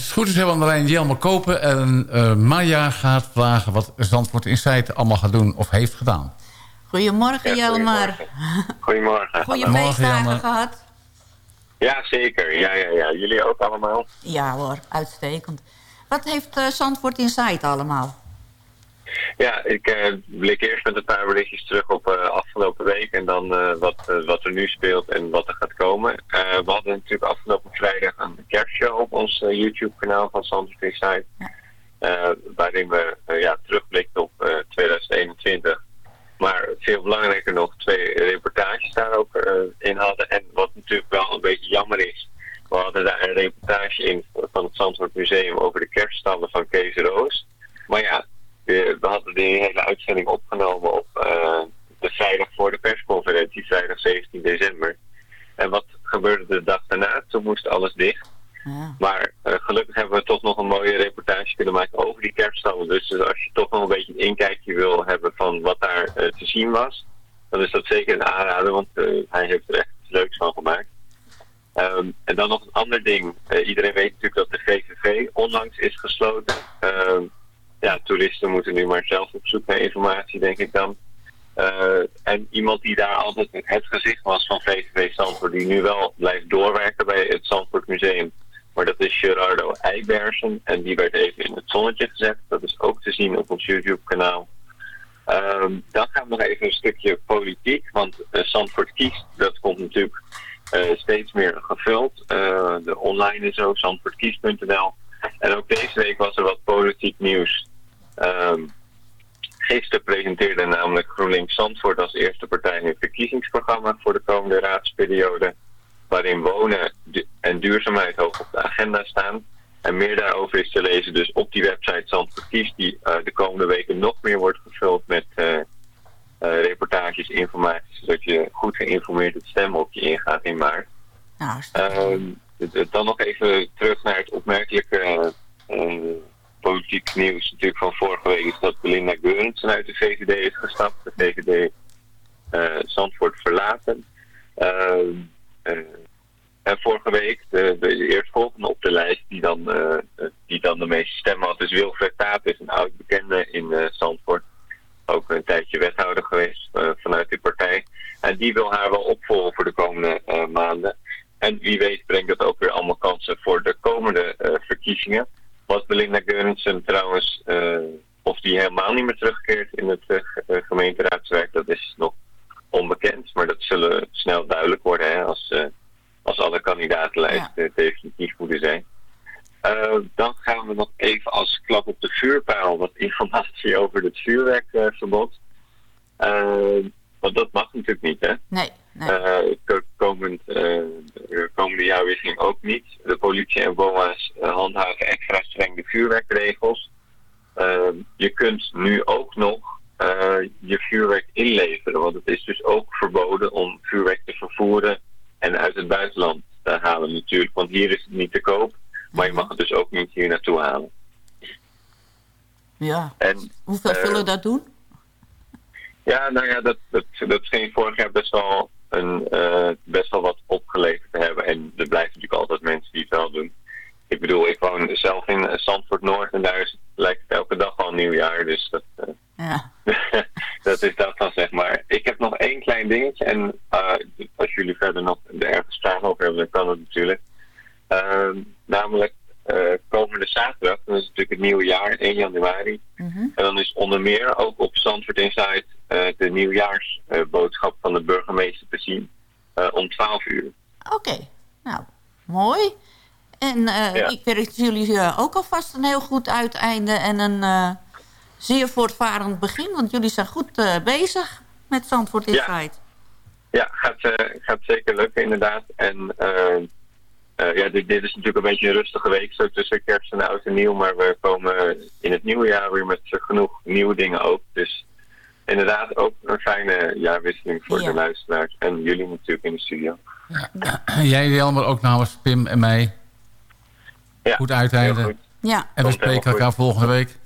Als het goed is hebben we alleen Jelmer Kopen. En uh, Maya gaat vragen wat Zandvoort in feite allemaal gaat doen of heeft gedaan. Goedemorgen ja, Jelmer. Goedemorgen. Goeie feestdagen gehad. Ja, zeker. Ja, ja, ja. Jullie ook allemaal? Ja hoor, uitstekend. Wat heeft uh, Zandvoort Insight allemaal? Ja, ik uh, blik eerst met een paar berichtjes terug op uh, afgelopen week en dan uh, wat, wat er nu speelt en wat er gaat komen. we hadden natuurlijk afgelopen vrijdag een kerstshow op ons YouTube-kanaal van Zandvoort Insight. Ja. waarin we ja, terugblikten op 2021. Maar veel belangrijker nog twee reportages daar ook in hadden. En wat natuurlijk wel een beetje jammer is, we hadden daar een reportage in van het Zandvoort Museum over de kerststallen van Kees Roos. Maar ja, we, hadden die hele uitzending opgenomen op uh, de vrijdag voor de persconferentie, vrijdag 17 december. En wat gebeurde de dag daarna? Toen moest alles dicht. Ja. Maar gelukkig hebben we toch nog een mooie reportage kunnen maken over die kerststallen. Dus als je toch nog een beetje een inkijkje wil hebben van wat daar uh, te zien was, dan is dat zeker een aanrader, want hij heeft er echt iets leuks van gemaakt. Um, en dan nog een ander ding. iedereen weet natuurlijk dat de VVV onlangs is gesloten. Uh, ja, toeristen moeten nu maar zelf op zoek naar informatie, denk ik dan. En iemand die daar altijd het gezicht was van VVV Zandvoort, die nu wel blijft doorwerken bij het Zandvoort Museum. Maar dat is Gerardo Eibersen en die werd even in het zonnetje gezet. Dat is ook te zien op ons YouTube-kanaal. Um, dan gaan we nog even een stukje politiek, want uh, kiest, dat komt natuurlijk uh, steeds meer gevuld. de online is zo, zandvoortkiest.nl. En ook deze week was er wat politiek nieuws. Um, gisteren presenteerde namelijk GroenLinks Zandvoort als eerste partij een verkiezingsprogramma voor de komende raadsperiode. Waarin wonen en duurzaamheid hoog op de agenda staan. En meer daarover is te lezen dus op die website Zandvoort Kies, die uh, de komende weken nog meer wordt gevuld met uh, reportages, informatie, zodat je goed geïnformeerd het stemhokje ingaat in maart. Nou, dan nog even terug naar het opmerkelijke politiek nieuws natuurlijk van vorige week is dat Belinda Geurensen uit de VVD is gestapt. De VVD uh, Zandvoort verlaten. Uh, vorige week, de, de eerstvolgende op de lijst die dan, die dan de meeste stemmen had, is Wilfred Taap, is een oud bekende in Zandvoort. Ook een tijdje wethouder geweest vanuit die partij. En die wil haar wel opvolgen voor de komende maanden. En wie weet brengt dat ook weer allemaal kansen voor de komende verkiezingen. Wat Belinda Geurensen trouwens, of die helemaal niet meer terugkeert in het gemeenteraadswerk, dat is nog onbekend. Maar dat zullen snel duidelijk worden hè, als, uh, als alle kandidatenlijsten ja. definitief moeten zijn. dan gaan we nog even als klap op de vuurpijl wat informatie over het vuurwerkverbod. want dat mag natuurlijk niet, hè? Nee. nee. komend, komende jaarwisseling ook niet. De politie en BOA's handhaven extra streng de vuurwerkregels. Uh, je kunt nu ook nog uh, je vuurwerk inleveren. Want het is dus ook verboden om vuurwerk te vervoeren en uit het buitenland te halen natuurlijk. Want hier is het niet te koop. Maar je mag het dus ook niet hier naartoe halen. Ja. En, Hoeveel uh, zullen dat doen? Ja, nou ja, dat, dat, dat scheen vorig jaar best wel, een, uh, best wel wat opgeleverd te hebben. En er blijven natuurlijk altijd mensen die het wel doen ik bedoel, ik woon zelf in eh, Zandvoort Noord en daar is, lijkt het elke dag al nieuwjaar. Dus dat, uh, ja. dat is dat dan, zeg maar. Ik heb nog één klein dingetje. En uh, als jullie verder nog ergens vragen over hebben, dan kan het natuurlijk. Uh, namelijk, komende zaterdag, dan is het natuurlijk het nieuwe jaar, 1 januari. Mm -hmm. En dan is onder meer ook op Zandvoort Inside de nieuwjaarsboodschap van de burgemeester te zien. om 12 uur. Oké, nou, mooi. En ja. ik wens jullie ook alvast een heel goed uiteinde en een zeer voortvarend begin. Want jullie zijn goed bezig met Zandvoort Insight. Ja, ja gaat, gaat zeker lukken inderdaad. En ja, dit, dit, is natuurlijk een beetje een rustige week zo tussen kerst en oud en nieuw. Maar we komen in het nieuwe jaar weer met genoeg nieuwe dingen ook. Dus inderdaad ook een fijne jaarwisseling voor ja. de luisteraars. En jullie natuurlijk in de studio. Ja. Jij Jelmer ook namens Pim en mij ja, goed uiteinde. Ja. En we spreken elkaar volgende week.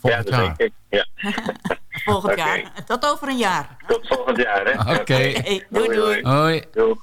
Volgend ja, jaar. Ja. volgend okay. jaar. Tot over een jaar. Tot volgend jaar, hè. Oké. Okay. Hey, doei, doei. Hoi. doei.